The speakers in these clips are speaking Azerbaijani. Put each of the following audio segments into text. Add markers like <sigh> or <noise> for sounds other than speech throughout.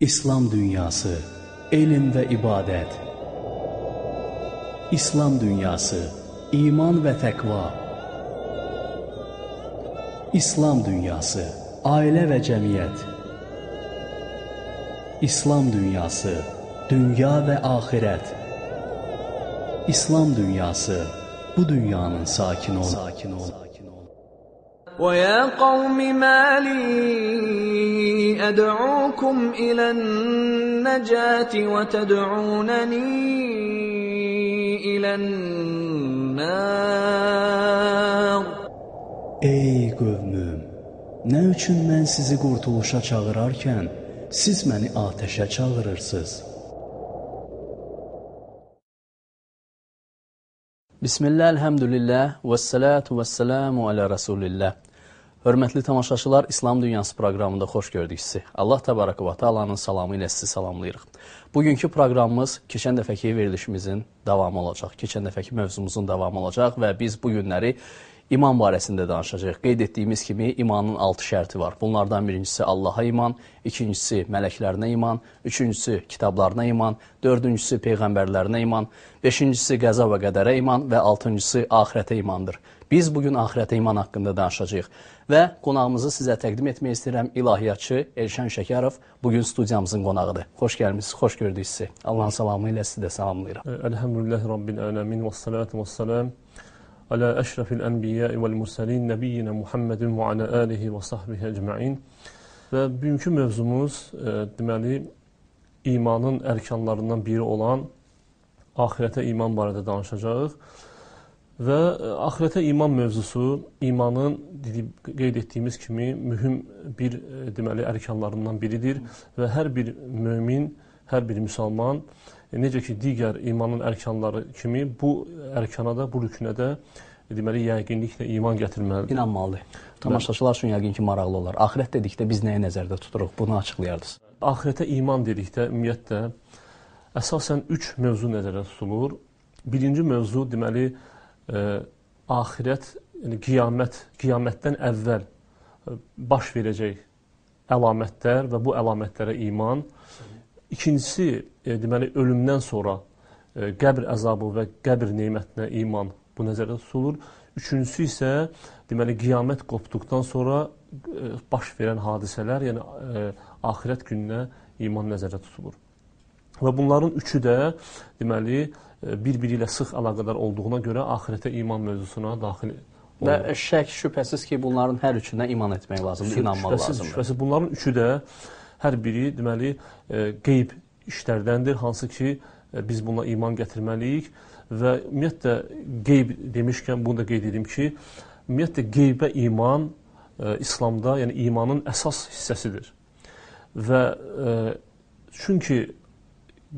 İslam dünyası, elm və ibadət. İslam dünyası, iman və təqva. İslam dünyası, ailə və cəmiyyət. İslam dünyası, dünya və axirət. İslam dünyası, bu dünyanın sakini ol. Sakin ol. ويا قوم ما لي أدعوكم إلى النجاة وتدعونني إلى النار Ey qövmüm, nə üçün mən sizi qurtuluşa çağırarkən siz məni atəşə çağırırsınız? Bismillah, elhamdülillah, və salatu və selamu alə Rasulillah. Hörmətli tamaşaçılar, İslam Dünyası proqramında xoş gördük sizi. Allah təbarək və təalanın salamı ilə sizi salamlayırıq. Bugünkü proqramımız keçən dəfəki verilişimizin davamı olacaq. Keçən dəfəki mövzumuzun davamı olacaq və biz bu günləri İman barəsində danışacağıq. Qeyd etdiyimiz kimi imanın 6 şərti var. Bunlardan birincisi Allaha iman, ikincisi mələklərinə iman, üçüncüsü kitablarına iman, dördüncüsü peyğəmbərlərinə iman, beşincisi qəza və qədərə iman və altıncısı axirətə imandır. Biz bu gün axirətə iman haqqında danışacağıq və qonağımızı sizə təqdim etmək istəyirəm. İlahiyyatçı Elşən Şəkərov bu gün studiyamızın qonağıdır. Xoş gəlmisiniz, xoş gördük sizi. Allahın salamı ilə sizi də salamlayıram. Elhamdülillahi rabbil alamin və salatu və salam ala əşrafil anbiya vəl mursalin nəbiyyinə Muhammedin və ala alihi və sahbihi ecmaîn. Və bugünkü mövzumuz e, deməli imanın ərkanlarından biri olan axirətə iman barədə danışacağıq. Və e, axirətə iman mövzusu imanın qeyd etdiyimiz kimi mühüm bir e, deməli ərkanlarından biridir və hər bir mömin, hər bir müsəlman E, necə ki, digər imanın ərkanları kimi bu ərkana da, bu rükünə də deməli, yəqinliklə iman gətirməlidir. İnanmalıdır. Tamaşaçılar üçün yəqin ki, maraqlı olar. Axirət dedikdə biz nəyi nəzərdə tuturuq? Bunu açıqlayardınız. Axirətə iman dedikdə ümumiyyətlə əsasən üç mövzu nəzərdə tutulur. Birinci mövzu deməli axirət, yəni qiyamət, qiyamətdən əvvəl ə, baş verəcək əlamətlər və bu əlamətlərə iman. İkincisi, e, deməli, ölümdən sonra e, qəbr əzabı və qəbr neymətinə iman bu nəzərdə tutulur. Üçüncüsü isə, deməli, qiyamət qopduqdan sonra e, baş verən hadisələr, yəni e, axirət gününə iman nəzərdə tutulur. Və bunların üçü də, deməli, e, bir-biri ilə sıx əlaqədar olduğuna görə axirətə iman mövzusuna daxil olur. Və şək şübhəsiz ki, bunların hər üçünə iman etmək lazımdır, inanmaq şübhəsiz, lazımdır. Şübhəsiz, bunların üçü də hər biri deməli e, qeyb işlərdəndir, hansı ki e, biz buna iman gətirməliyik və ümumiyyətlə qeyb demişkən bunu da qeyd edim ki, ümumiyyətlə qeybə iman e, İslamda, yəni imanın əsas hissəsidir. Və e, çünki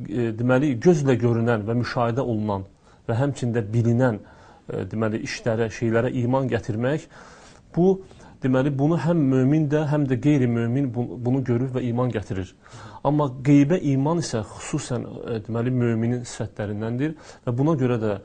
e, deməli gözlə görünən və müşahidə olunan və həmçində bilinən e, deməli işlərə, şeylərə iman gətirmək bu deməli bunu həm mömin də, həm də qeyri-mömin bunu görür və iman gətirir. Amma qeybə iman isə xüsusən e, deməli möminin sifətlərindəndir və buna görə də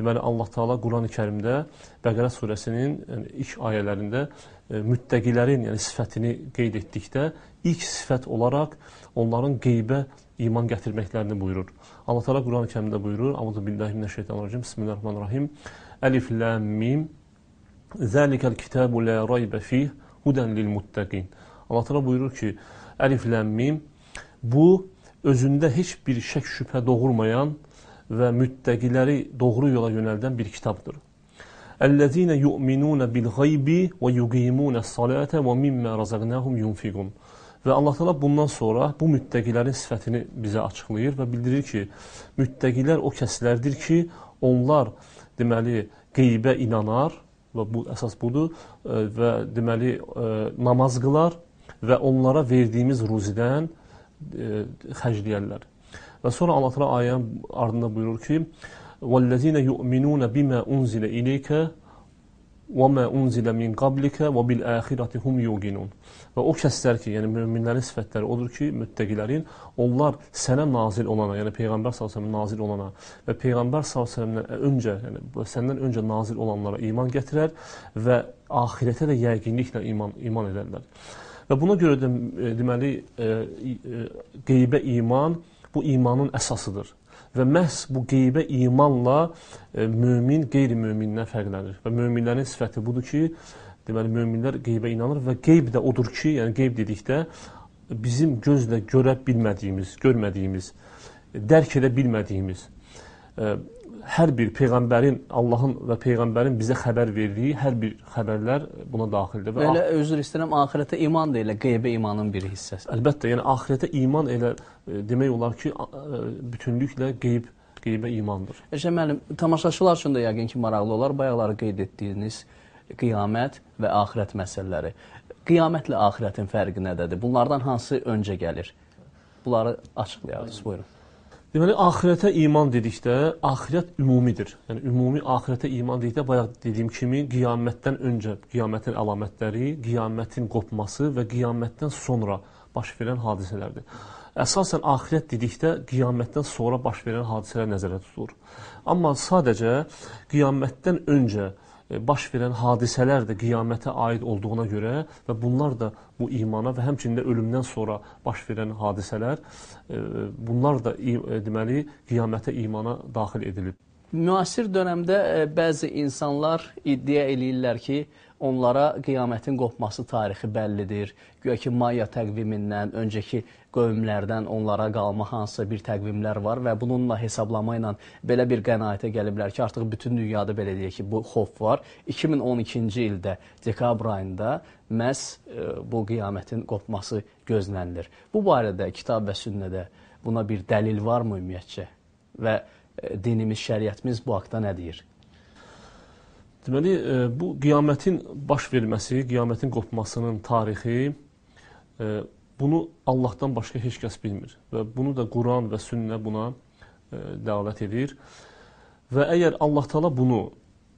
deməli Allah Taala Qurani-Kərimdə Bəqərə surəsinin yəni, ilk ayələrində e, müttəqilərin yəni sifətini qeyd etdikdə ilk sifət olaraq onların qeybə iman gətirməklərini buyurur. Allah Taala Qurani-Kərimdə buyurur: "Əuzu billahi mineşşeytanirracim. Bismillahirrahmanirrahim. Əlif lam mim Zəlikəl kitabu la rayba fih hudən lil muttaqin. Allah təala buyurur ki, Əlif lam mim bu özündə heç bir şək şübhə doğurmayan və müttəqiləri doğru yola yönəldən bir kitabdır. Əllezine yu'minun bil gaybi və yuqimunas-salata və mimma razaqnahum yunfiqun. Və Allah təala bundan sonra bu müttəqilərin sifətini bizə açıqlayır və bildirir ki, müttəqilər o kəslərdir ki, onlar deməli qeybə inanar və bu əsas budur e, və deməli e, namaz qılar və onlara verdiyimiz ruzidən e, xərcləyərlər. Və sonra Allah Təala ayənin ardında buyurur ki: "Vallazina yu'minuna bima unzila ilayka min qablika və bil axirati hum yuqinun." Və o kəslər ki, yəni möminlərin sifətləri odur ki, müttəqilərin onlar sənə nazil olana, yəni peyğəmbər əleyhi nazil olana və peyğəmbər əleyhi öncə, yəni səndən öncə nazil olanlara iman gətirər və axirətə də yəqinliklə iman iman edərlər. Və buna görə də e, deməli e, e, qeybə iman bu imanın əsasıdır. Və məhz bu qeybə imanla e, mömin qeyri-mömindən fərqlənir. Və möminlərin sifəti budur ki, deməli möminlər qeybə inanır və qeyb də odur ki, yəni qeyb dedikdə bizim gözlə görə bilmədiyimiz, görmədiyimiz, dərk edə bilmədiyimiz e, hər bir peyğəmbərin, Allahın və peyğəmbərin bizə xəbər verdiyi hər bir xəbərlər buna daxildir. Və elə özür istəyirəm, axirətə iman da elə qeybə imanın bir hissəsidir. Əlbəttə, yəni axirətə iman elə e, demək olar ki, e, bütünlüklə qeyb qeybə imandır. Eşə müəllim, tamaşaçılar üçün də yəqin ki, maraqlı olar bayaqları qeyd etdiyiniz qiyamət və axirət məsələləri. Qiyamətlə axirətin fərqi nədədir? Bunlardan hansı öncə gəlir? Bunları açıqlayarız. Buyurun. Deməli, axirətə iman dedikdə, axirət ümumidir. Yəni, ümumi axirətə iman dedikdə, bayaq dediyim kimi, qiyamətdən öncə qiyamətin əlamətləri, qiyamətin qopması və qiyamətdən sonra baş verən hadisələrdir. Əsasən, axirət dedikdə, qiyamətdən sonra baş verən hadisələr nəzərə tutulur. Amma sadəcə qiyamətdən öncə baş verən hadisələr də qiyamətə aid olduğuna görə və bunlar da bu imana və həmçində ölümdən sonra baş verən hadisələr e, bunlar da e, deməli qiyamətə imana daxil edilib. Müasir dövrdə bəzi insanlar iddia eləyirlər ki, onlara qiyamətin qopması tarixi bəllidir. Güya ki, Maya təqvimindən, öncəki qövmlərdən onlara qalma hansısa bir təqvimlər var və bununla hesablama ilə belə bir qənaətə gəliblər ki, artıq bütün dünyada belə deyək ki, bu xof var. 2012-ci ildə dekabr ayında məhz e, bu qiyamətin qopması gözlənilir. Bu barədə kitab və sünnədə buna bir dəlil varmı ümumiyyətcə? Və e, dinimiz, şəriətimiz bu haqda nə deyir? Deməli, e, bu qiyamətin baş verməsi, qiyamətin qopmasının tarixi bunu Allahdan başqa heç kəs bilmir və bunu da Quran və sünnə buna e, dəlalət edir. Və əgər Allah Taala bunu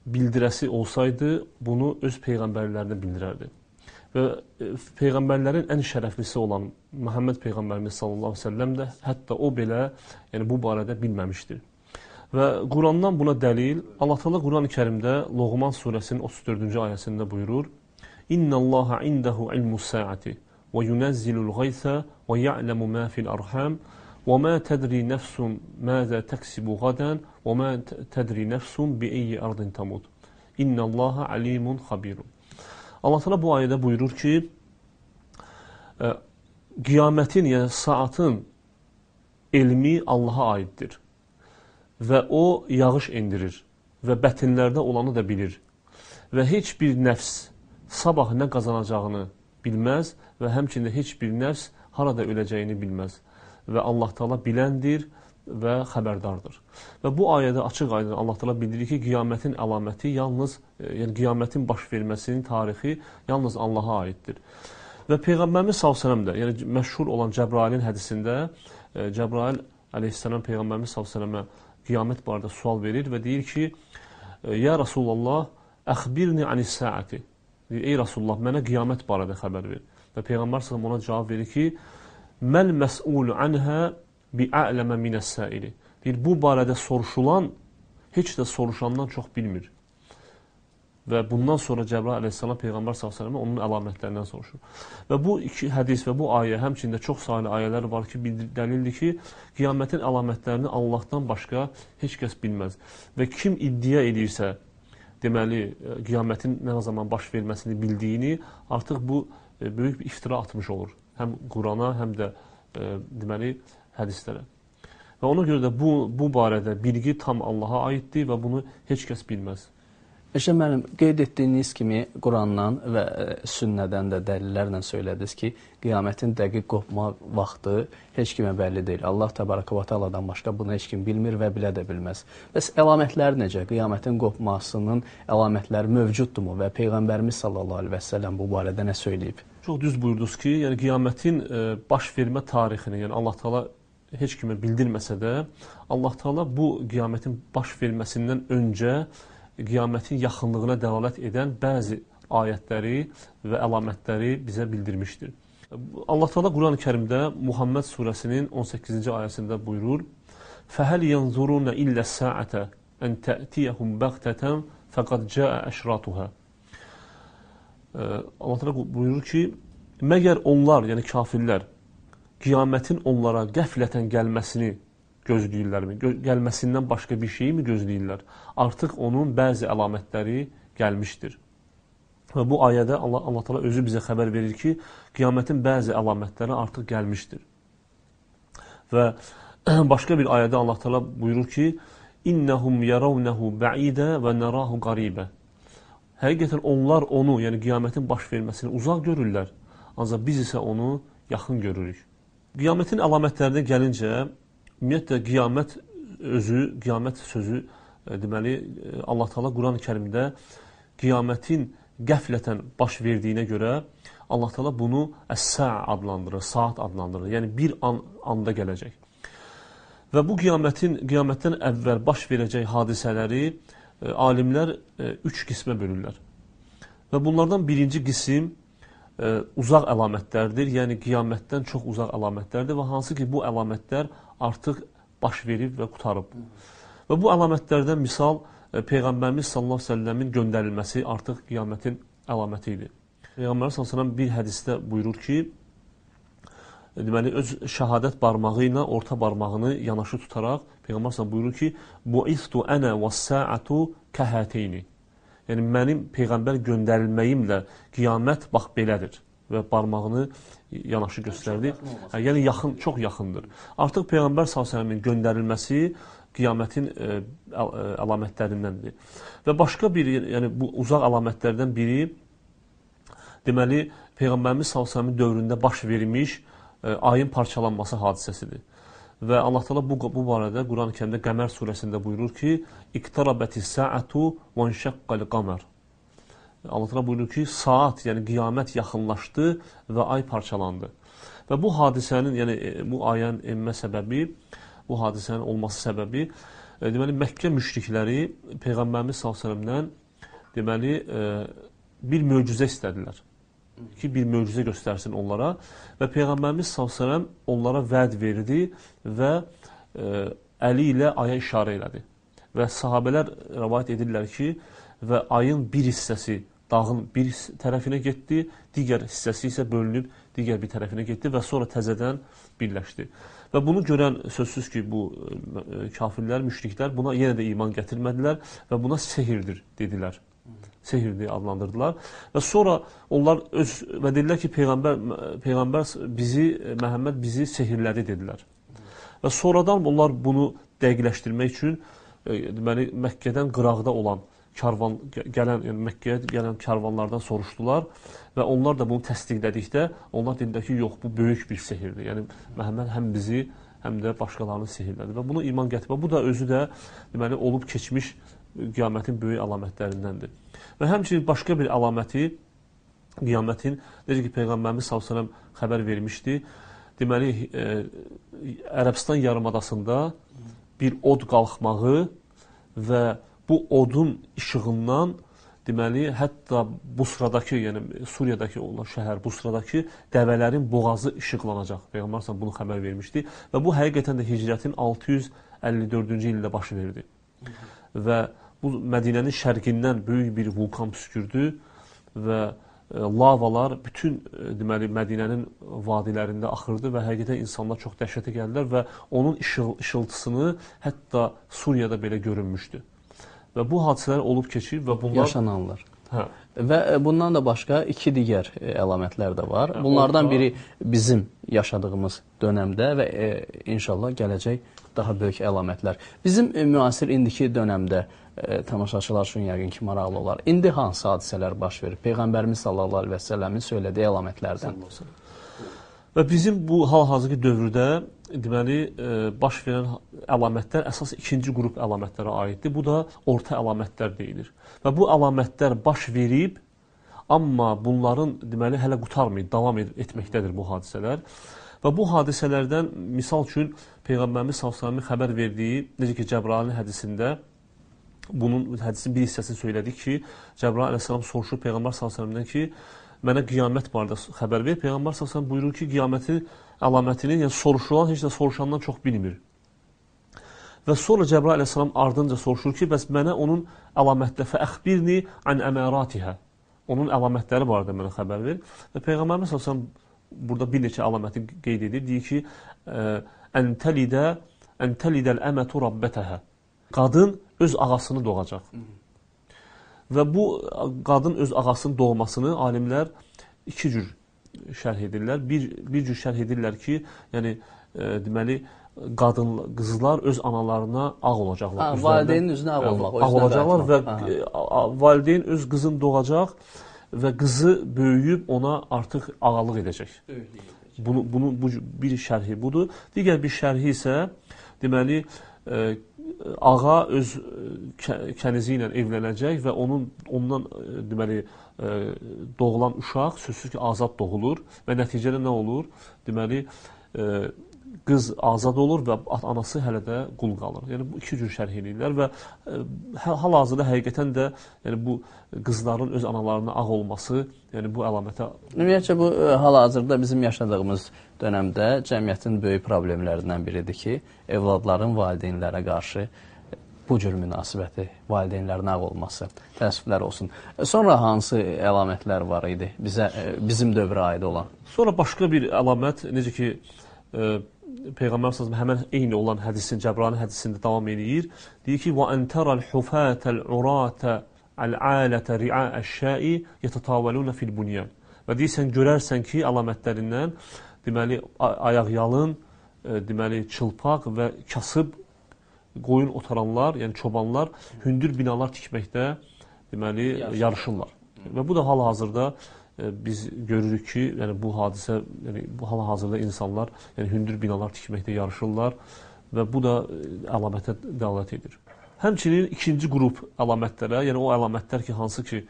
bildirəsi olsaydı, bunu öz peyğəmbərlərinə bildirərdi. Və peyğəmbərlərin ən şərəflisi olan Məhəmməd peyğəmbərimiz sallallahu əleyhi və səlləm də hətta o belə, yəni bu barədə bilməmişdir. Və Qurandan buna dəlil Allah Taala Qurani-Kərimdə Loğman surəsinin 34-cü ayəsində buyurur: "İnnallaha indehu ilmus saati ya'lemu ma fil arham və ma tedri nefsun maza taksibu gadan və ma tedri nefsun bi ayyi ardin tamut. İnnallaha alimun xabirun." Allah Taala bu ayədə buyurur ki, ə, qiyamətin, yəni saatın elmi Allaha aiddir və o yağış endirir və bətinlərdə olanı da bilir. Və heç bir nəfs sabah nə qazanacağını bilməz və həmçində heç bir nəfs harada öləcəyini bilməz. Və Allah Taala biləndir və xəbərdardır. Və bu ayədə açıq-aydın Allah Taala bildirir ki, qiyamətin əlaməti yalnız, e, yəni qiyamətin baş verməsinin tarixi yalnız Allaha aiddir. Və Peyğəmbərimiz sallallahu əleyhi yəni məşhur olan Cəbrailin hədisində e, Cəbrail əleyhissalam Peyğəmbərimiz sallallahu qiyamət barədə sual verir və deyir ki, Ya Rasulullah, əxbirni anis saati. Ey Rasulullah, mənə qiyamət barədə xəbər ver. Və Peyğəmbər sallam ona cavab verir ki, Məl məs'ulu anhə bi'ələmə minəs-saili. Deyir, bu barədə soruşulan heç də soruşandan çox bilmir. Və bundan sonra Cəbrail əleyhissalam Peyğəmbər s.ə.və onun əlamətlərindən soruşur. Və bu iki hədis və bu ayə, həmçində çox sayılı ayələr var ki, dəlildir ki, qiyamətin əlamətlərini Allahdan başqa heç kəs bilməz. Və kim iddia edirsə, deməli, e, qiyamətin nə zaman baş verməsini bildiyini, artıq bu e, böyük bir iftira atmış olur. Həm Qurana, həm də e, deməli, hədislərə. Və ona görə də bu, bu barədə bilgi tam Allaha aiddir və bunu heç kəs bilməz. Eşə müəllim, qeyd etdiyiniz kimi Qurandan və e, sünnədən də dəlillərlə söylədiniz ki, qiyamətin dəqiq qopma vaxtı heç kimə bəlli deyil. Allah təbaraka və təaladan başqa bunu heç kim bilmir və bilə də bilməz. Bəs əlamətləri necə? Qiyamətin qopmasının əlamətləri mövcuddurmu və peyğəmbərimiz sallallahu əleyhi və səlləm bu barədə nə söyləyib? Çox düz buyurdunuz ki, yəni qiyamətin e, baş vermə tarixini, yəni Allah Taala heç kimə bildirməsə də, Allah Taala bu qiyamətin baş verməsindən öncə qiyamətin yaxınlığına dəlalət edən bəzi ayətləri və əlamətləri bizə bildirmişdir. Allah Teala Quran-ı Kərimdə Muhammed surəsinin 18-ci ayəsində buyurur: "Fəhəl yanzuruna illə sə'ətə en ta'tiyahum baghtatan faqad jaa ashratuha." Allah Teala buyurur ki, Məgər onlar, yəni kafirlər, qiyamətin onlara qəflətən gəlməsini gözləyirlərmi? Gö gəlməsindən başqa bir şeyi mi gözləyirlər? Artıq onun bəzi əlamətləri gəlmişdir. Və bu ayədə Allah Allah təala özü bizə xəbər verir ki, qiyamətin bəzi əlamətləri artıq gəlmişdir. Və <clears throat> başqa bir ayədə Allah təala buyurur ki, İnnəhum yarawnahu ba'ida və narahu qaribə. Həqiqətən onlar onu, yəni qiyamətin baş verməsini uzaq görürlər, ancaq biz isə onu yaxın görürük. Qiyamətin əlamətlərinə gəlincə, ümumiyyətlə qiyamət özü, qiyamət sözü e, deməli e, Allah Taala Qurani-Kərimdə qiyamətin qəflətən baş verdiyinə görə Allah Taala bunu əs-sa adlandırır, saat adlandırır. Yəni bir an anda gələcək. Və bu qiyamətin qiyamətdən əvvəl baş verəcək hadisələri E, alimlər üç qismə bölürlər. Və bunlardan birinci qism uzaq əlamətlərdir, yəni qiyamətdən çox uzaq əlamətlərdir və hansı ki, bu əlamətlər artıq baş verib və qutarıb. Və bu əlamətlərdən misal Peyğəmbərimiz sallallahu əleyhi və səlləmin göndərilməsi artıq qiyamətin əlaməti idi. Peyğəmbər sallallahu əleyhi və səlləm bir hədisdə buyurur ki, deməli öz şahadət barmağı ilə orta barmağını yanaşı tutaraq Peyğəmbər sallallahu buyurur ki: "Bu'istu ana was-sa'atu kahatayn." Yəni mənim peyğəmbər göndərilməyimlə qiyamət bax belədir və barmağını yanaşı göstərdi. Yəni yaxın, çox yaxındır. Artıq peyğəmbər sallallahu göndərilməsi qiyamətin ə, e, ə, e, əlamətlərindəndir. Və başqa bir, yəni bu uzaq əlamətlərdən biri deməli peyğəmbərimiz sallallahu dövründə baş vermiş ayın parçalanması hadisəsidir. Və Allah Taala bu bu barədə Quran-Kərimdə Qəmər surəsində buyurur ki: "İqtarabatis saatu və inşaqqal qamar." Allah buyurur ki, saat, yəni qiyamət yaxınlaşdı və ay parçalandı. Və bu hadisənin, yəni e, bu ayənin enmə səbəbi, bu hadisənin olması səbəbi e, deməli Məkkə müşrikləri peyğəmbərimiz səlləmdən deməli e, bir möcüzə istədilər ki, bir möcüzə göstərsin onlara və Peyğəmbərimiz s.ə.v onlara vəd verdi və e, əli ilə aya işarə elədi. Və sahabələr rəvayət edirlər ki, və ayın bir hissəsi dağın bir tərəfinə getdi, digər hissəsi isə bölünüb digər bir tərəfinə getdi və sonra təzədən birləşdi. Və bunu görən sözsüz ki, bu e, kafirlər, müşriklər buna yenə də iman gətirmədilər və buna sehirdir dedilər sehir deyə adlandırdılar. Və sonra onlar öz və dedilər ki, peyğəmbər peyğəmbər bizi Məhəmməd bizi sehirlədi dedilər. Və sonradan onlar bunu dəqiqləşdirmək üçün e, deməli Məkkədən qıraqda olan karvan gələn yəni Məkkəyə gələn karvanlardan soruşdular və onlar da bunu təsdiqlədikdə onlar dedilər ki, yox, bu böyük bir sehirdir. Yəni Məhəmməd həm bizi həm də başqalarını sehirlədi və bunu iman gətirmə. Bu da özü də deməli olub keçmiş qiyamətin böyük əlamətlərindəndir. Və həmçinin başqa bir əlaməti qiyamətin, necə ki, Peyğəmbərimiz s.ə.v xəbər vermişdi, deməli, e, Ərəbistan yarımadasında bir od qalxmağı və bu odun işığından deməli, hətta Busradakı, yəni Suriyadakı olan şəhər Busradakı dəvələrin boğazı işıqlanacaq. Peyğəmbər s.ə.v bunu xəbər vermişdi və bu həqiqətən də hicrətin 654-cü ildə baş verdi. Və bu Mədinənin şərqindən böyük bir vulkan püskürdü və e, lavalar bütün e, deməli Mədinənin vadilərində axırdı və həqiqətən insanlar çox dəhşətə gəldilər və onun işıl işıltısını hətta Suriyada belə görünmüşdü. Və bu hadisələr olub keçir və bunlar yaşananlar. Hə. Və e, bundan da başqa iki digər əlamətlər də var. Bunlardan biri bizim yaşadığımız dönəmdə və e, inşallah gələcək daha böyük əlamətlər. Bizim e, müasir indiki dönəmdə e, tamaşaçılar üçün yəqin ki, maraqlı olar. İndi hansı hadisələr baş verir? Peyğəmbərimiz sallallahu əleyhi və səlləmin söylədiyi əlamətlərdən. Və bizim bu hal-hazırki dövrdə deməli e, baş verən əlamətlər əsas ikinci qrup əlamətlərə aiddir. Bu da orta əlamətlər deyilir. Və bu əlamətlər baş verib, amma bunların deməli hələ qutarmayıb, davam etməkdədir bu hadisələr. Və bu hadisələrdən misal üçün Peyğəmbərimiz sallallahu xəbər verdiyi, necə ki Cəbrailin hədisində bunun hədisin bir hissəsini söylədi ki, Cəbrail əleyhissalam soruşur Peyğəmbər sallallahu ki, mənə qiyamət barədə xəbər ver. Peyğəmbər sallallahu buyurur ki, qiyamətin əlamətini, yəni soruşulan heç də soruşandan çox bilmir. Və sonra Cəbrail əleyhissalam ardınca soruşur ki, bəs mənə onun əlamətlə fəxbirni an əməratiha. onun əlamətləri barədə mənə xəbər ver. Və Peyğəmbərimiz sallallahu burada bir neçə əlaməti qeyd edir. Deyir ki, "Əntəlidə əntəlidəl əmətu rabbətəhə." Qadın öz ağasını doğacaq. Və bu qadın öz ağasının doğmasını alimlər iki cür şərh edirlər. Bir bir cür şərh edirlər ki, yəni e, deməli qadın qızlar öz analarına ağ olacaqlar. Ha, valideynin üzünə ağ olmaq, ağ olacaqlar və ə, valideyn öz qızını doğacaq və qızı böyüyüb ona artıq ağalıq edəcək. Bunu bunu bu bir şərhi budur. Digər bir şərhi isə deməli ə, ağa öz kənizi ilə evlənəcək və onun ondan deməli doğulan uşaq sözsüz ki, azad doğulur və nəticədə nə olur? Deməli qız azad olur və anası hələ də qul qalır. Yəni bu iki cür şərh edirlər və hə, hal-hazırda həqiqətən də yəni bu qızların öz analarına ağ olması, yəni bu əlamətə Ümumiyyətcə bu hal-hazırda bizim yaşadığımız dönəmdə cəmiyyətin böyük problemlərindən biridir ki, evladların valideynlərə qarşı bu cür münasibəti, valideynlərin ağ olması, təəssüflər olsun. Sonra hansı əlamətlər var idi bizə bizim dövrə aid olan? Sonra başqa bir əlamət necə ki e, Peyğəmbər sallallahu həmən eyni olan hədisin Cəbrani hədisində davam edir. Deyir ki: "Və enteral hufatal urata al-alata ri'a ash-sha'i yatatawaluna fil bunyan." Və deyirsən görərsən ki, əlamətlərindən deməli ayaq yalın, e, deməli çılpaq və kasıb qoyun otaranlar, yəni çobanlar hündür binalar tikməkdə deməli yarışırlar. Və bu da hal-hazırda biz görürük ki, yəni bu hadisə, yəni bu hal-hazırda insanlar yəni hündür binalar tikməkdə yarışırlar və bu da əlamətə dəlalət edir. Həmçinin ikinci qrup əlamətlərə, yəni o əlamətlər ki, hansı ki,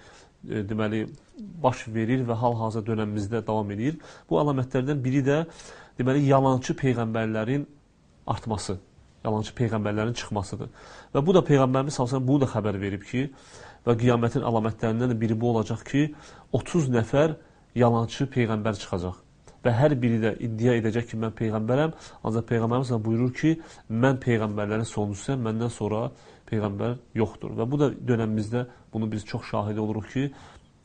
deməli baş verir və hal-hazırda dönəmimizdə davam edir. Bu əlamətlərdən biri də deməli yalançı peyğəmbərlərin artması yalançı peyğəmbərlərin çıxmasıdır. Və bu da peyğəmbərimiz sallallahu bunu da xəbər verib ki, və qiyamətin əlamətlərindən də biri bu olacaq ki, 30 nəfər yalançı peyğəmbər çıxacaq. Və hər biri də iddia edəcək ki, mən peyğəmbərəm, ancaq peyğəmbərimiz buyurur ki, mən peyğəmbərlərin sonuncusuyam, məndən sonra peyğəmbər yoxdur. Və bu da dönəmimizdə bunu biz çox şahid oluruq ki,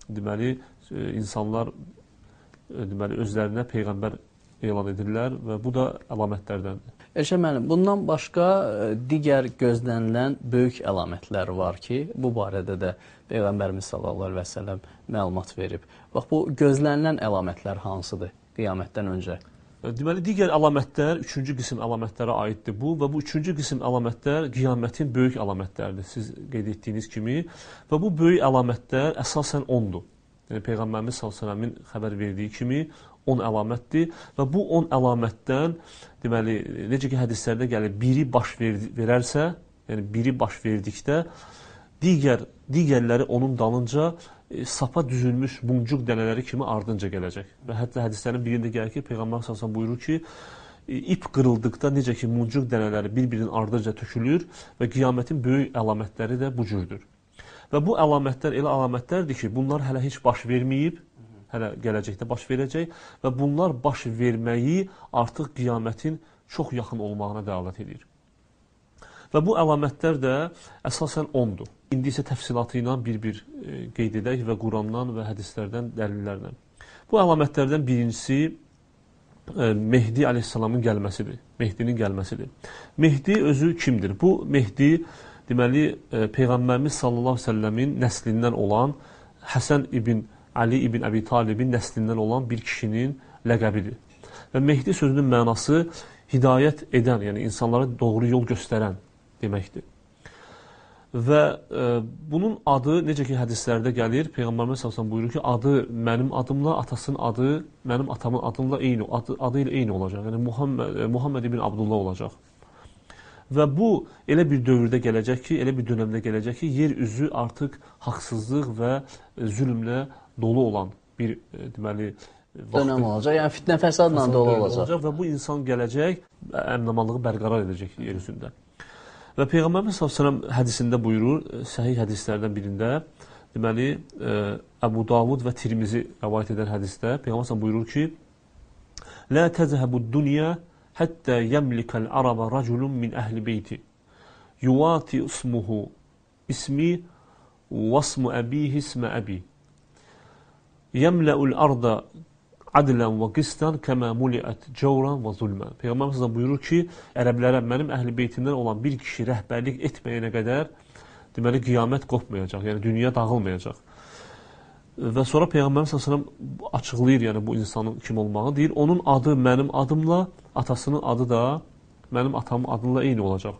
deməli e, insanlar e, deməli özlərinə peyğəmbər elan edirlər və bu da əlamətlərdəndir. Elşən müəllim, bundan başqa e, digər gözlənilən böyük əlamətlər var ki, bu barədə də Peyğəmbərimiz sallallahu əleyhi və səlləm məlumat verib. Bax bu gözlənilən əlamətlər hansıdır qiyamətdən öncə? E, deməli digər əlamətlər üçüncü qism əlamətlərə aiddir bu və bu üçüncü qism əlamətlər qiyamətin böyük əlamətləridir. Siz qeyd etdiyiniz kimi və bu böyük əlamətlər əsasən 10-dur. Yəni Peyğəmbərimiz səlləmin xəbər verdiyi kimi 10 əlamətdir və bu 10 əlamətdən deməli necə ki hədislərdə gəlir, biri baş ver, verərsə, yəni biri baş verdikdə digər digərləri onun dalınca e, sapa düzülmüş muncuq dənələri kimi ardınca gələcək. Və hətta hədislərin birində gəlir ki, Peyğəmbər sallallahu buyurur ki, e, ip qırıldıqda necə ki muncuq dənələri bir-birinin ardınca tökülür və qiyamətin böyük əlamətləri də bu cürdür. Və bu əlamətlər elə əlamətlərdir ki, bunlar hələ heç baş verməyib, hələ gələcəkdə baş verəcək və bunlar baş verməyi artıq qiyamətin çox yaxın olmağına dəlalət edir. Və bu əlamətlər də əsasən 10-dur. İndi isə təfsilatı ilə bir-bir e, qeyd edək və Qurandan və hədislərdən, dəlillərdən. Bu əlamətlərdən birincisi e, Mehdi əleyhissalamın gəlməsidir. Mehdinin gəlməsidir. Mehdi özü kimdir? Bu Mehdi deməli e, peyğəmbərimiz sallallahu əleyhi və səlləmin nəslindən olan Həsən ibn Ali ibn Əbi Talibin nəslindən olan bir kişinin ləqəbidir. Və Mehdi sözünün mənası hidayət edən, yəni insanlara doğru yol göstərən deməkdir. Və e, bunun adı necə ki hədislərdə gəlir, Peyğəmbərimiz sallallahu buyurur ki, adı mənim adımla, atasının adı mənim atamın adıyla eyni, adı, adı ilə eyni olacaq. Yəni Muhammed, e, Muhammed ibn Abdullah olacaq. Və bu elə bir dövrdə gələcək ki, elə bir dönəmdə gələcək ki, yer üzü artıq haqsızlıq və e, zülmlə dolu olan bir e, deməli dönəm olacaq. Yəni fitnə fəsadla dolu olacaq. olacaq və bu insan gələcək əmin-amanlığı bərqərar edəcək yer üzündə. Və Peyğəmbərimiz sallallahu hədisində buyurur, e, səhih hədislərdən birində, deməli e, Əbu Davud və Tirmizi rivayet edən hədisdə Peyğəmbər buyurur ki: "La tezhabud-dunya hatta yemlikal araba raculun min ahli beyti yuwati ismuhu ismi wasmu abihi isma abi." Yemle'ul arda adlən və qistan kəmə muliət cawran və zulmən. Peyğəmbər sallallahu buyurur ki, ərəblərə mənim əhl-i beytimdən olan bir kişi rəhbərlik etməyənə qədər deməli qiyamət qopmayacaq, yəni dünya dağılmayacaq. Və sonra Peyğəmbər sallallahu açıqlayır, yəni bu insanın kim olmağını deyir. Onun adı mənim adımla, atasının adı da mənim atamın adıyla eyni olacaq.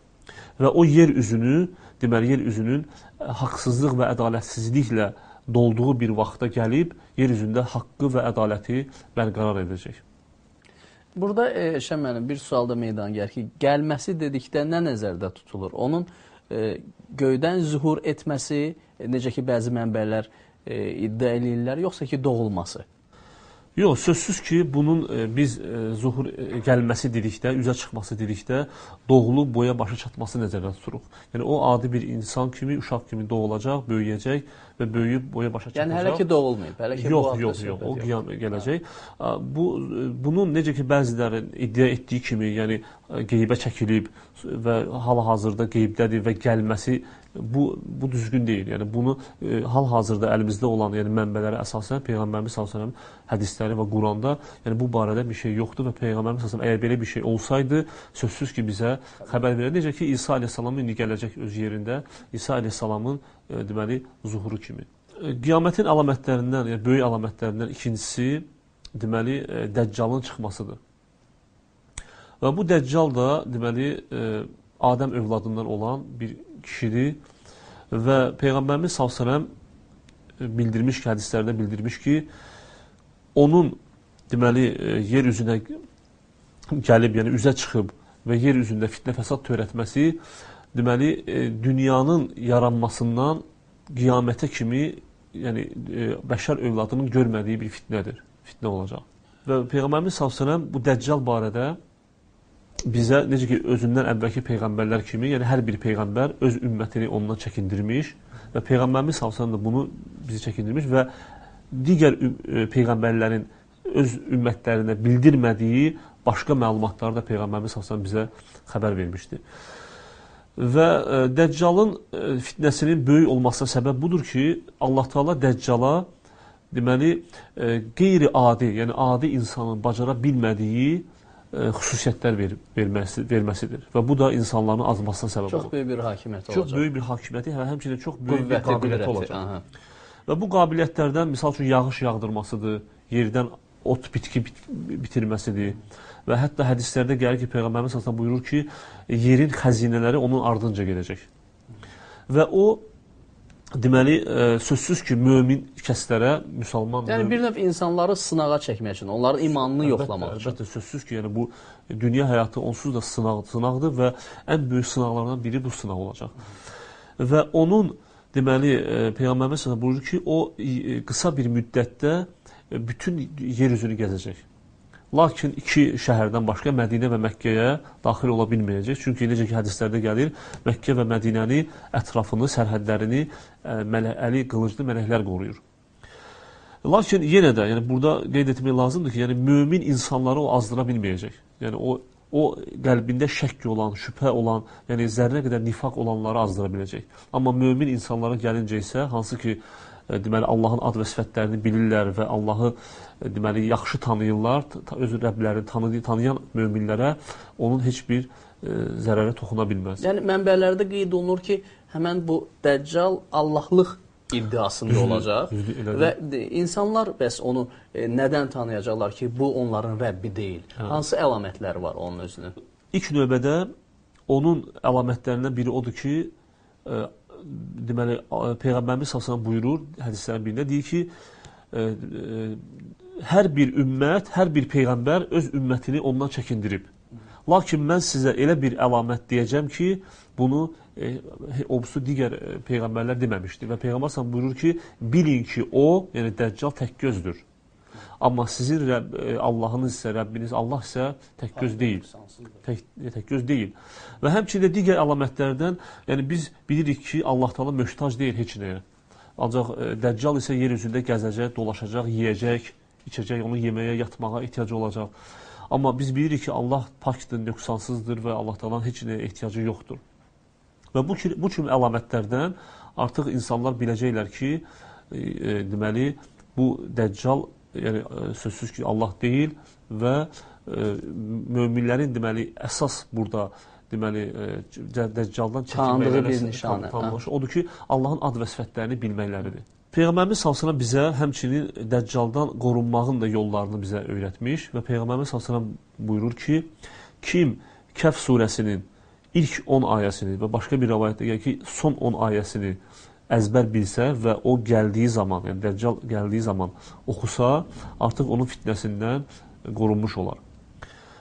Və o yer üzünü, deməli yer üzünün haqsızlıq və ədalətsizliklə dolduğu bir vaxta gəlib yer üzündə haqqı və ədaləti bərqərar edəcək. Burada e, Şən müəllim bir sual da meydana gəlir ki, gəlməsi dedikdə nə nəzərdə tutulur? Onun e, göydən zühur etməsi, e, necə ki bəzi mənbələr e, iddia eləyirlər, yoxsa ki doğulması? Yox, sözsüz ki, bunun e, biz e, zuhur e, gəlməsi dedikdə, üzə çıxması dedikdə doğulub boya başa çatması nəzərdə tuturuq. Yəni o adi bir insan kimi, uşaq kimi doğulacaq, böyüyəcək və böyüyüb boya başa çatacaq. Yəni hələ ki doğulmayıb, hələ ki yox, bu yox, yox, o qiyam gələcək. Ha. Bu bunun necə ki bəzilərin iddia etdiyi kimi, yəni qeybə çəkilib və hal-hazırda qeybdədir və gəlməsi bu bu düzgün deyil. Yəni bunu e, hal-hazırda əlimizdə olan, yəni mənbələrə əsasən Peyğəmbərimiz sallallahu hədisləri və Quranda, yəni bu barədə bir şey yoxdur və Peyğəmbərimiz sallallahu əgər belə bir şey olsaydı, sözsüz ki bizə xəbər verər. Necə ki İsa əleyhissalam indi gələcək öz yerində İsa əleyhissalamın e, deməli zuhuru kimi. E, qiyamətin əlamətlərindən, yəni böyük əlamətlərindən ikincisi deməli e, Dəccalın çıxmasıdır. Və bu Dəccal da deməli e, Adəm övladından olan bir kişidir və Peyğəmbərimiz s.ə.v bildirmiş ki, hədislərdə bildirmiş ki, onun deməli e, yer üzünə gəlib, yəni üzə çıxıb və yer üzündə fitnə fəsad törətməsi deməli e, dünyanın yaranmasından qiyamətə kimi yəni e, bəşər övladının görmədiyi bir fitnədir, fitnə olacaq. Və Peyğəmbərimiz s.ə.v bu Dəccal barədə bizə necə ki özündən əvvəlki peyğəmbərlər kimi, yəni hər bir peyğəmbər öz ümmətini ondan çəkindirmiş və peyğəmbərimiz sallallahu da bunu bizi çəkindirmiş və digər e, peyğəmbərlərin öz ümmətlərinə bildirmədiyi başqa məlumatları da peyğəmbərimiz sallallahu bizə xəbər vermişdi. Və ə, e, Dəccalın ə, e, fitnəsinin böyük olmasına səbəb budur ki, Allah Taala Dəccala deməli ə, qeyri-adi, yəni adi insanın bacara bilmədiyi ə, xüsusiyyətlər ver, verməsi, verməsidir. Və bu da insanların azmasına səbəb çox olur. Çox böyük bir hakimiyyət olacaq. Çox böyük bir hakimiyyəti, hə, həmçinin çox böyük Qüvvəti, bir qabiliyyəti qüdrəti, olacaq. Aha. Və bu qabiliyyətlərdən misal üçün yağış yağdırmasıdır, yerdən ot bitki bit bitirməsidir. Və hətta hədislərdə gəlir ki, Peyğəmbərimiz sallallahu buyurur ki, yerin xəzinələri onun ardınca gedəcək. Və o deməli ə, e, sözsüz ki, mömin kəslərə, müsəlman Yəni mömin, bir növ insanları sınağa çəkmək üçün, onların imanını əlbəttə, yoxlamaq üçün. Əlbəttə, sözsüz ki, yəni bu dünya həyatı onsuz da sınaq, sınaqdır və ən böyük sınaqlardan biri bu sınaq olacaq. Və onun deməli e, Peyğəmbərimiz buyurur ki, o e, qısa bir müddətdə bütün yer üzünü gəzəcək. Lakin iki şəhərdən başqa Mədinə və Məkkəyə daxil ola bilməyəcək. Çünki necə ki hədislərdə gəlir, Məkkə və Mədinəni ətrafını, sərhədlərini mələ, əli qılıclı mələklər qoruyur. Lakin yenə də, yəni burada qeyd etmək lazımdır ki, yəni mömin insanları o azdıra bilməyəcək. Yəni o o qəlbində şəkk olan, şübhə olan, yəni zərrə qədər nifaq olanları azdıra biləcək. Amma mömin insanlara gəlincə isə hansı ki deməli Allahın ad və sifətlərini bilirlər və Allahı deməli yaxşı tanıyırlar, öz Rəbblərini tanıdığı tanıyan möminlərə onun heç bir e, zərərə toxuna bilməz. Yəni mənbələrdə qeyd olunur ki, həmin bu Dəccal Allahlıq iddiasında düzdür, olacaq düzdür, və insanlar bəs onu e, nədən tanıyacaqlar ki, bu onların Rəbbi deyil? Hə. Hansı əlamətləri var onun özünün? İlk növbədə onun əlamətlərindən biri odur ki, e, deməli peyğəmbərimiz sallallahu buyurur hədislərin birində deyir ki, ə, ə, hər bir ümmət, hər bir peyğəmbər öz ümmətini ondan çəkindirib. Lakin mən sizə elə bir əlamət deyəcəm ki, bunu e, obsu digər e, peyğəmbərlər deməmişdi və peyğəmbər sallallahu buyurur ki, bilin ki, o, yəni Dəccal tək gözdür. Amma sizin Rəbb, e, Allahınız isə, Rəbbiniz Allah isə tək göz deyil. Tək, tək göz deyil. Və həmçində digər əlamətlərdən, yəni biz bilirik ki, Allah Taala möhtac deyil heç nəyə. Ancaq ə, e, Dəccal isə yer üzündə gəzəcək, dolaşacaq, yeyəcək, içəcək, onu yeməyə, yatmağa ehtiyacı olacaq. Amma biz bilirik ki, Allah pakdır, nöqsansızdır və Allah Taala'nın heç nəyə ehtiyacı yoxdur. Və bu bu kimi əlamətlərdən artıq insanlar biləcəklər ki, e, e, deməli bu Dəccal yəni ə, sözsüz ki, Allah deyil və ə, möminlərin deməli əsas burada deməli ə, Dəccaldan Tanıdığı bir nişanə, odur ki, Allahın ad və sifətlərini bilməkləridir. Peyğəmbərimiz sallallahu bizə həmçinin Dəccaldan qorunmağın da yollarını bizə öyrətmiş və Peyğəmbərimiz sallallahu buyurur ki, kim Kəf surəsinin ilk 10 ayəsini və başqa bir rivayətdə gəlir ki, son 10 ayəsini əzbər bilsə və o gəldiyi zaman, yəni Dəccal gəldiyi zaman oxusa, artıq onun fitnəsindən qorunmuş olar.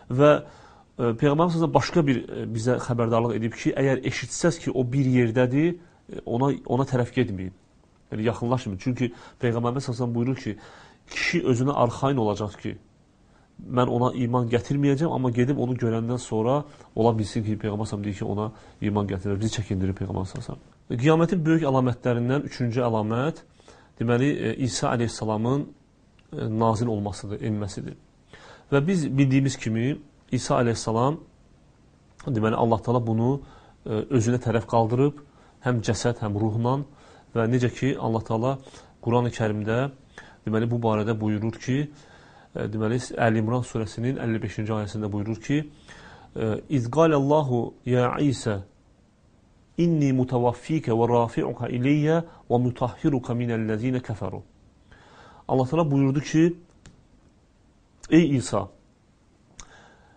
Və e, Peyğəmbər sallallahu başqa bir e, bizə xəbərdarlıq edib ki, əgər eşitsəz ki, o bir yerdədir, e, ona ona tərəf getməyin. Yəni yaxınlaşmayın. Çünki Peyğəmbərimiz sallallahu buyurur ki, kişi özünə arxayın olacaq ki, mən ona iman gətirməyəcəm, amma gedib onu görəndən sonra ola bilsin ki, Peyğəmbər sallallahu deyir ki, ona iman gətirir, bizi çəkindirir Peyğəmbər sallallahu. Qiyamətin böyük əlamətlərindən üçüncü əlamət deməli e, İsa əleyhissalamın e, nazil olmasıdır, enməsidir. Və biz bildiyimiz kimi İsa əleyhissalam deməli Allah Taala bunu e, özünə tərəf qaldırıb, həm cəsəd, həm ruhla Və necə ki, Allah Taala Qurani Kərimdə deməli bu barədə buyurur ki, deməli Əli İmran surəsinin 55-ci ayəsində buyurur ki, e, İz qalallahu ya İsa inni mutavaffika və rafi'uka ileyyə və mutahhiruka minəl-lezine kəfəru. Allah Taala buyurdu ki, ey İsa,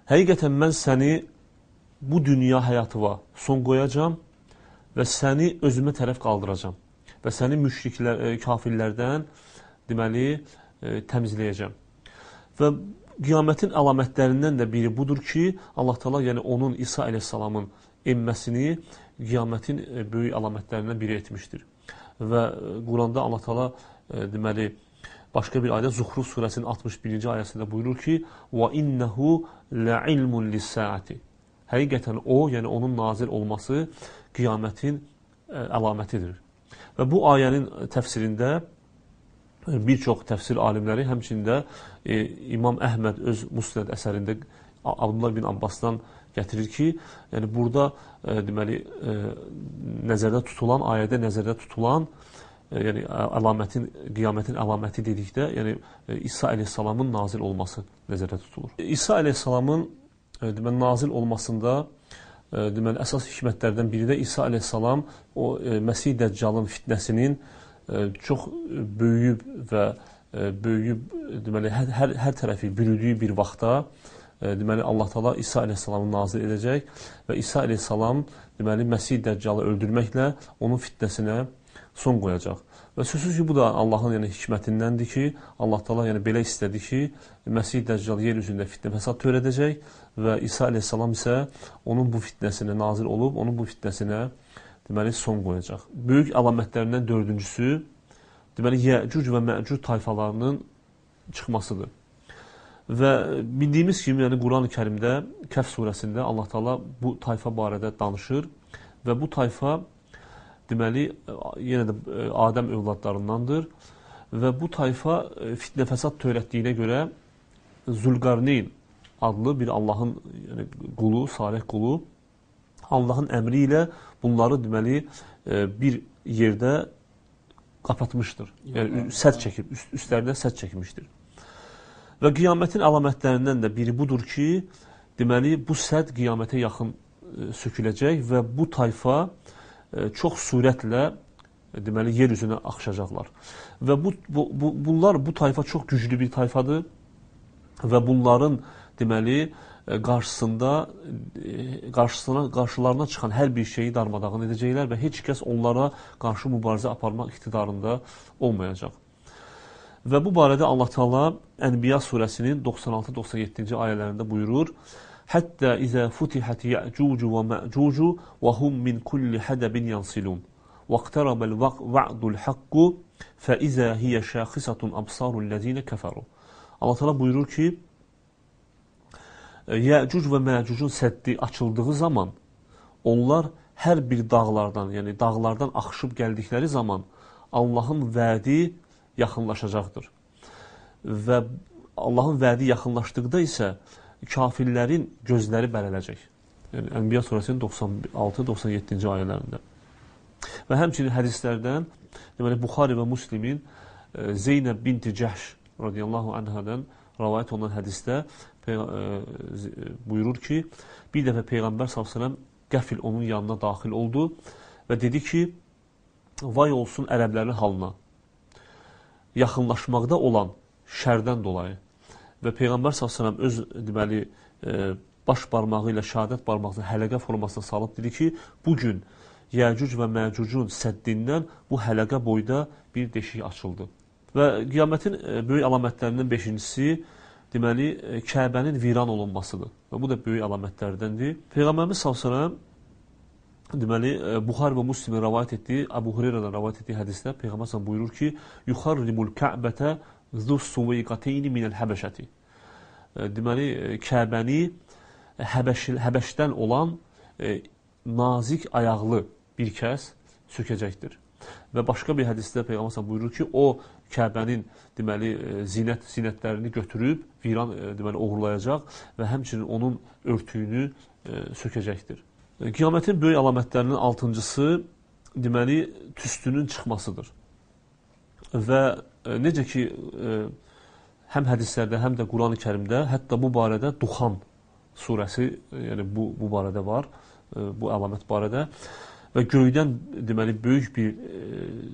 həqiqətən mən səni bu dünya həyatıva son qoyacam və səni özümə tərəf qaldıracam və səni müşriklər, e, kafirlərdən deməli e, təmizləyəcəm. Və qiyamətin əlamətlərindən də biri budur ki, Allah Taala yəni onun İsa əleyhissalamın enməsini qiyamətin e, böyük əlamətlərindən biri etmişdir. Və Quranda Allah Taala deməli başqa bir ayədə Zuhruf surəsinin 61-ci ayəsində buyurur ki: "Və innehu la'ilmun lis-saati." Həqiqətən o, yəni onun nazil olması qiyamətin əlamətidir. Və bu ayənin təfsirində e, bir çox təfsir alimləri, həmçində e, İmam Əhməd öz Musnəd əsərində Abdullah bin Abbasdan gətirir ki, yəni burada e, deməli e, nəzərdə tutulan ayədə nəzərdə tutulan e, yəni əlamətin qiyamətin əlaməti dedikdə, yəni e, İsa əleyhissalamın nazil olması nəzərdə tutulur. İsa əleyhissalamın e, deməli nazil olmasında deməli əsas hikmətlərdən biri də İsa əleyhissalam o e, Məsih Dəccalın fitnəsinin e, çox böyüyüb və e, böyüyüb deməli hər hər, hər tərəfi bürüdüyü bir vaxtda e, deməli Allah Taala İsa əleyhissalamı nazil edəcək və İsa əleyhissalam deməli Məsih Dəccalı öldürməklə onun fitnəsinə son qoyacaq. Və sözsüz ki, bu da Allahın yəni hikmətindəndir ki, Allah Taala yəni belə istədi ki, Məsih Dəccal yer üzündə fitnə fəsad törədəcək və İsa əleyhissalam isə onun bu fitnəsinə nazil olub, onun bu fitnəsinə deməli son qoyacaq. Böyük əlamətlərindən dördüncüsü deməli Yəcuc və Məcuc tayfalarının çıxmasıdır. Və bildiyimiz kimi, yəni Qurani-Kərimdə Kəf surəsində Allah Taala bu tayfa barədə danışır və bu tayfa deməli yenə də e, Adəm övladlarındandır və bu tayfa e, fitnə fəsad törətdiyinə görə Zulqarneyn adlı bir Allahın yəni qulu, salih qulu Allahın əmri ilə bunları deməli e, bir yerdə qapatmışdır. Yəni sədd çəkib, üst, üstlərinə sədd çəkmişdir. Və qiyamətin əlamətlərindən də biri budur ki, deməli bu sədd qiyamətə yaxın söküləcək və bu tayfa çox sürətlə deməli yer üzünə axışacaqlar. Və bu, bu, bu bunlar bu tayfa çox güclü bir tayfadır və bunların deməli qarşısında qarşısına qarşılarına çıxan hər bir şeyi darmadağın edəcəklər və heç kəs onlara qarşı mübarizə aparmaq iqtidarında olmayacaq. Və bu barədə Allah Taala Ənbiya surəsinin 96-97-ci ayələrində buyurur: Hətta izə futihət yəcucu və məcucu və hum min kulli hədəbin yansilun. Vəqtərəbəl va'dul haqqu fə izə hiyə şəxisətun absarul ləzinə kəfəru. Allah təala buyurur ki, Yəcuc və Məcucun səddi açıldığı zaman onlar hər bir dağlardan, yəni dağlardan axışıb gəldikləri zaman Allahın vədi yaxınlaşacaqdır. Və Allahın vədi yaxınlaşdıqda isə kafirlərin gözləri bərələcək. Yəni Ənbiya surəsinin 96-97-ci ayələrində. Və həmçinin hədislərdən deməli Buxari və Müslimin e, Zeynəb binti Cəhş radiyallahu anhadan rivayet olunan hədisdə e, buyurur ki, bir dəfə Peyğəmbər s.ə.v qəfil onun yanına daxil oldu və dedi ki, vay olsun ərəblərin halına, yaxınlaşmaqda olan şərdən dolayı və Peyğəmbər s.ə.v öz deməli, e, baş barmağı ilə şəhadət barmağını hələqə formasına salıb dedi ki, bu gün Yəcuc və Məcucun səddindən bu hələqə boyda bir deşik açıldı. Və qiyamətin e, böyük əlamətlərindən beşincisi deməli e, Kəbənin viran olunmasıdır. Və bu da böyük əlamətlərdəndir. Peyğəmbərimiz sallallahu deməli e, Buxari və Müslimin rivayet etdiyi, Əbu Hüreyrədən rivayet etdiyi hədisdə Peyğəmbər sallallahu buyurur ki: "Yuxarrimul Kəbətə zus suviqatayn minəl Həbəşəti." Deməli Kəbəni Həbəş Həbəşdən olan e, nazik ayaqlı bir kəs sökəcəkdir. Və başqa bir hədisdə Peyğəmbər buyurur ki, o Kəbənin deməli e, zinət zinətlərini götürüb viran e, deməli oğurlayacaq və həmçinin onun örtüyünü e, sökəcəkdir. Qiyamətin böyük əlamətlərinin altıncısı deməli tüstünün çıxmasıdır. Və necə ki həm hədislərdə, həm də Qurani-Kərimdə hətta bu barədə Duxan surəsi, yəni bu bu barədə var, bu əlamət barədə və göydən deməli böyük bir e,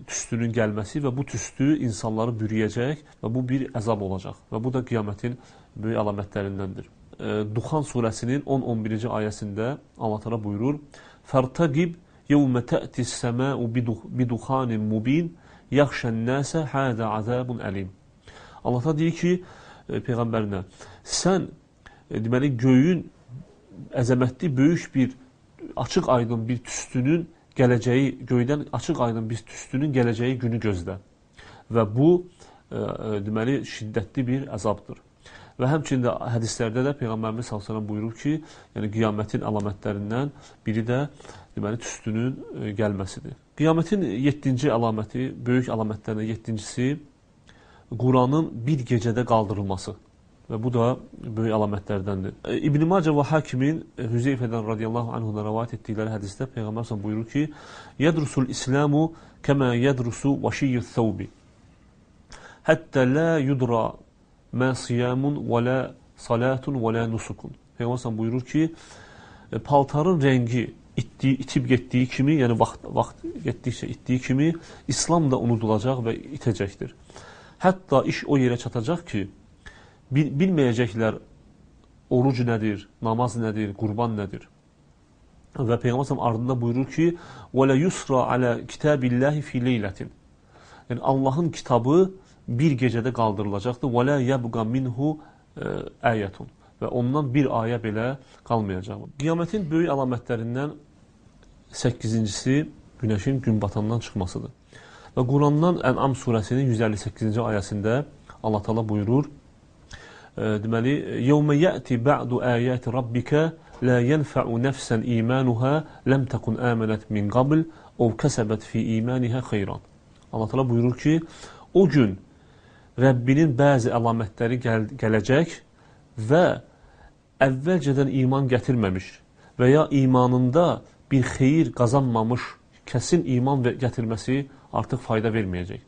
tüstünün gəlməsi və bu tüstü insanları bürüyəcək və bu bir əzab olacaq və bu da qiyamətin böyük əlamətlərindəndir. E, Duxan surəsinin 10-11-ci ayəsində Allah təala buyurur: "Fərtaqib yevmə tə'tis səma'u biduxanin mubin yaxşən-nəsə hada azabun əlim." Allah təala deyir ki, e, peyğəmbərinə, sən e, deməli göyün əzəmətli böyük bir açıq aydın bir tüstünün gələcəyi, göydən açıq aydın bir tüstünün gələcəyi günü gözlə. Və bu e, e, deməli şiddətli bir əzabdır. Və həmçində hədislərdə də Peyğəmbərimiz sallallahu buyurur ki, yəni qiyamətin əlamətlərindən biri də deməli tüstünün e, gəlməsidir. Qiyamətin 7-ci əlaməti, böyük əlamətlərindən 7-cisi Quranın bir gecədə qaldırılması. Və bu da böyük əlamətlərdəndir. E, İbn Macə və Hakimin e, Hüzeyfədən radiyallahu anhudan rivayet etdikləri hədisdə Peyğəmbər sallallahu buyurur ki: "Yadrusul İslamu kema yadrusu vashiyyu thawbi." Hətta la yudra ma siyamun və la salatun və la nusukun. Peyğəmbər buyurur ki, e, paltarın rəngi itdiyi, itib getdiyi kimi, yəni vaxt vaxt getdikcə itdiyi kimi İslam da unudulacaq və itəcəkdir. Hətta iş o yerə çatacaq ki, bil bilməyəcəklər oruc nədir, namaz nədir, qurban nədir. Və Peyğəmbər ardında buyurur ki: "Və la yusra ala kitabillahi fi leylatin." Yəni Allahın kitabı bir gecədə qaldırılacaqdır. "Və la yabqa minhu ayatun." Və ondan bir ayə belə qalmayacaq. Qiyamətin böyük əlamətlərindən 8-incisi günəşin gün batandan çıxmasıdır. Və Qurandan Ən'am surəsinin 158-ci ayəsində Allah Taala buyurur: deməli yevmə yəti ba'du ayati rabbika la yenfa'u nefsən imanuha lam takun amanat min qabl aw kasabat fi imaniha xeyran. Allah təala buyurur ki, o gün Rəbbinin bəzi əlamətləri gəl gələcək və əvvəlcədən iman gətirməmiş və ya imanında bir xeyir qazanmamış kəsin iman gətirməsi artıq fayda verməyəcək.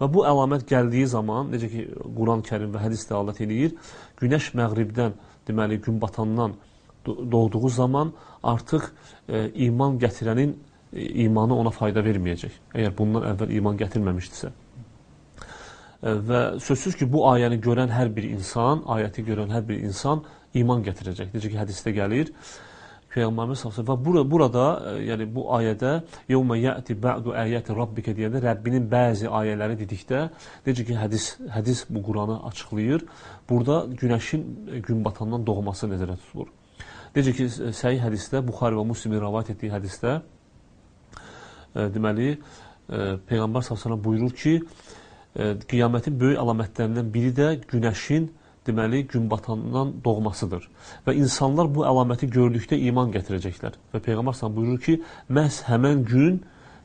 Və bu əlamət gəldiyi zaman, necə ki, Quran-Kərim və hədis dəlalət edir, günəş məğribdən, deməli, gün batandan doğduğu zaman artıq e, iman gətirənin e, imanı ona fayda verməyəcək, əgər bundan əvvəl iman gətirməmişdisə. E, və sözsüz ki, bu ayəni görən hər bir insan, ayəti görən hər bir insan iman gətirəcək. Necə ki, hədisdə gəlir, Peyğəmbərimiz sallallahu və burada burada e, yəni bu ayədə yevmə yəti ba'du ayati rabbika deyəndə Rəbbinin bəzi ayələri dedikdə necə ki hədis hədis bu Quranı açıqlayır. Burada günəşin e, gün batandan doğması nəzərdə tutulur. Necə ki səhih hədisdə Buxari və Müslimin rivayet etdiyi hədisdə e, deməli Peyğəmbər sallallahu buyurur ki, qiyamətin böyük əlamətlərindən biri də günəşin deməli gün batandan doğmasıdır. Və insanlar bu əlaməti gördükdə iman gətirəcəklər. Və Peyğəmbər sallallahu buyurur ki, məhz həmin gün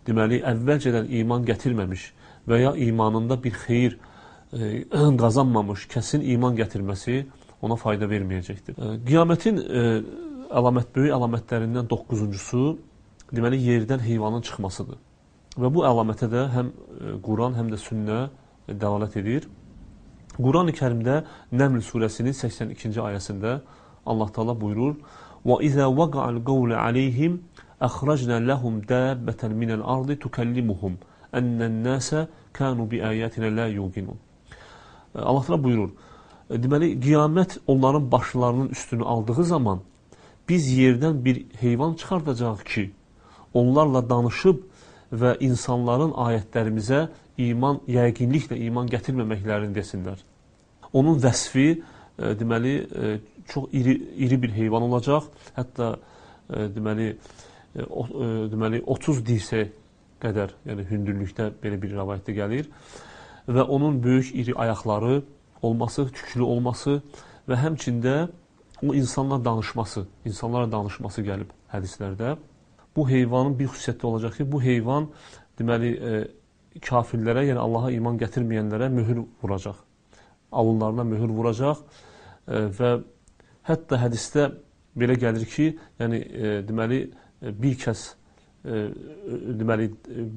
deməli əvvəlcədən iman gətirməmiş və ya imanında bir xeyir e, <clears throat> qazanmamış kəsin iman gətirməsi ona fayda verməyəcəkdir. E, qiyamətin e, əlamət böyük əlamətlərindən 9-uncusu deməli yerdən heyvanın çıxmasıdır. Və bu əlamətə də həm e, Quran, həm də sünnə dəlalət edir. Quran-ı Kərimdə Nəml surəsinin 82-ci ayəsində Allah Taala buyurur: "Və izə vaqa'al qawlu alayhim əxracna lahum dabbatan minəl ardı tukallimuhum ennən-nasa kanu bi ayatina la yuqinun." Allah Taala buyurur: Deməli, qiyamət onların başlarının üstünü aldığı zaman biz yerdən bir heyvan çıxardacağıq ki, onlarla danışıb və insanların ayətlərimizə iman, yəqinliklə iman gətirməməklərini desinlər. Onun vəsfi e, deməli e, çox iri iri bir heyvan olacaq. Hətta e, deməli o, deməli 30 dirsə qədər, yəni hündürlükdə belə bir rivayətdə gəlir və onun böyük iri ayaqları olması, tüklü olması və həmçində o insanla danışması, insanlarla danışması gəlib hədislərdə. Bu heyvanın bir xüsusiyyəti olacaq ki, bu heyvan deməli e, kafirlərə, yəni Allaha iman gətirməyənlərə möhür vuracaq. Alınlarına möhür vuracaq e, və hətta hədisdə belə gəlir ki, yəni e, deməli e, bir kəs deməli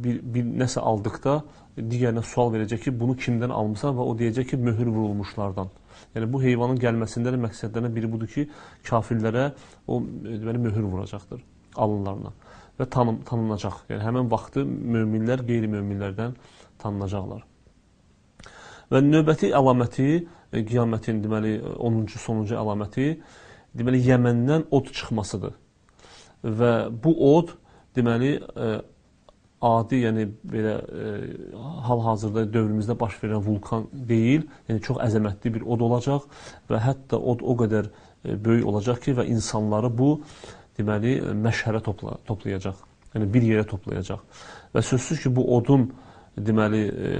bir, bir nəsə aldıqda digərinə sual verəcək ki, bunu kimdən almısan və o deyəcək ki, möhür vurulmuşlardan. Yəni bu heyvanın gəlməsində də məqsədlərindən biri budur ki, kafirlərə o deməli möhür vuracaqdır alınlarına və tanım, tanınacaq. Yəni həmin vaxtı möminlər qeyri-möminlərdən tanınacaqlar. Və növbəti əlaməti, e, qiyamətin deməli 10-cu, sonuncu əlaməti deməli Yəməndən od çıxmasıdır. Və bu od deməli e, adi, yəni belə e, hal-hazırda dövrümüzdə baş verən vulkan deyil, yəni çox əzəmətli bir od olacaq və hətta od o qədər e, böyük olacaq ki, və insanları bu deməli məşhərə topla toplayacaq. Yəni bir yerə toplayacaq. Və sözsüz ki, bu odun deməli e,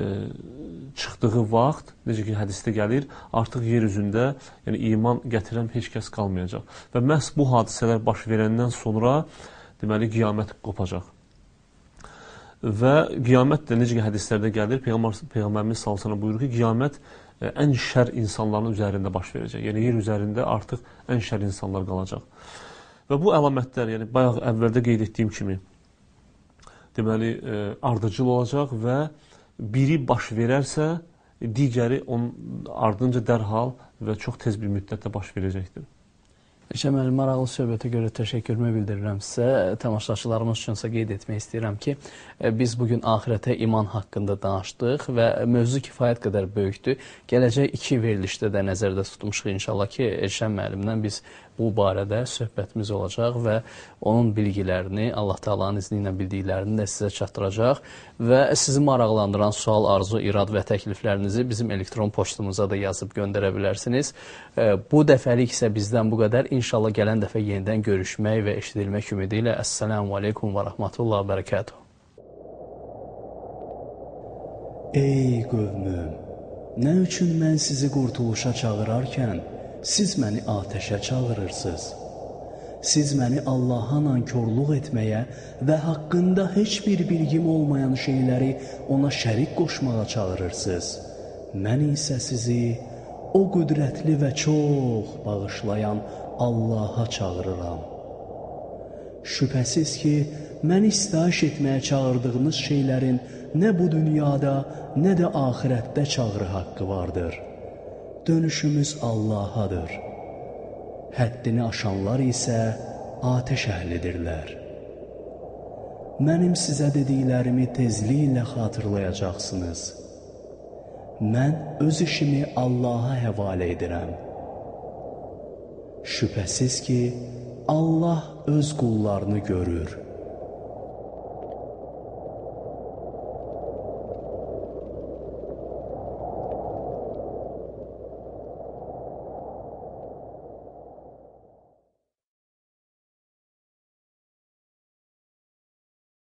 çıxdığı vaxt, necə ki hədisdə gəlir, artıq yer üzündə, yəni iman gətirən heç kəs qalmayacaq. Və məhz bu hadisələr baş verəndən sonra deməli qiyamət qopacaq. Və qiyamət də necə ki hədislərdə gəlir, Peyğəmbər Peyğəmbərimiz sallallahu buyurur ki, qiyamət e, ən şər insanların üzərində baş verəcək. Yəni yer üzərində artıq ən şər insanlar qalacaq. Və bu əlamətlər, yəni bayaq əvvəldə qeyd etdiyim kimi, deməli, e, ardıcıl olacaq və biri baş verərsə, digəri onun ardınca dərhal və çox tez bir müddətdə baş verəcəkdir. Eşə müəllim, maraqlı söhbətə görə təşəkkürümü bildirirəm sizə. Tamaşaçılarımız üçünsə qeyd etmək istəyirəm ki, e, biz bugün axirətə iman haqqında danışdıq və mövzu kifayət qədər böyükdür. Gələcək iki verilişdə də nəzərdə tutmuşuq inşallah ki, Elşən müəllimdən biz bu barədə söhbətimiz olacaq və onun bilgilərini, Allah Taala'nın izni ilə bildiklərini də sizə çatdıracaq və sizi maraqlandıran sual, arzu, irad və təkliflərinizi bizim elektron poçtumuza da yazıb göndərə bilərsiniz. Bu dəfəlik isə bizdən bu qədər. İnşallah gələn dəfə yenidən görüşmək və eşidilmək ümidi ilə. Əssalamu aleykum və rahmetullah və bərəkatuhu. Ey qövmüm, nə üçün mən sizi qurtuluşa çağırarkən siz məni atəşə çağırırsınız. Siz məni Allaha nankorluq etməyə və haqqında heç bir bilgim olmayan şeyləri ona şərik qoşmağa çağırırsınız. Mən isə sizi o qüdrətli və çox bağışlayan Allaha çağırıram. Şübhəsiz ki, məni istahiş etməyə çağırdığınız şeylərin nə bu dünyada, nə də axirətdə çağrı haqqı vardır.'' Dönüşümüz Allahadır. Həddini aşanlar isə atəş əhlidirlər. Mənim sizə dediklərimi tezliklə xatırlayacaqsınız. Mən öz işimi Allaha həvalə edirəm. Şübhəsiz ki, Allah öz qullarını görür.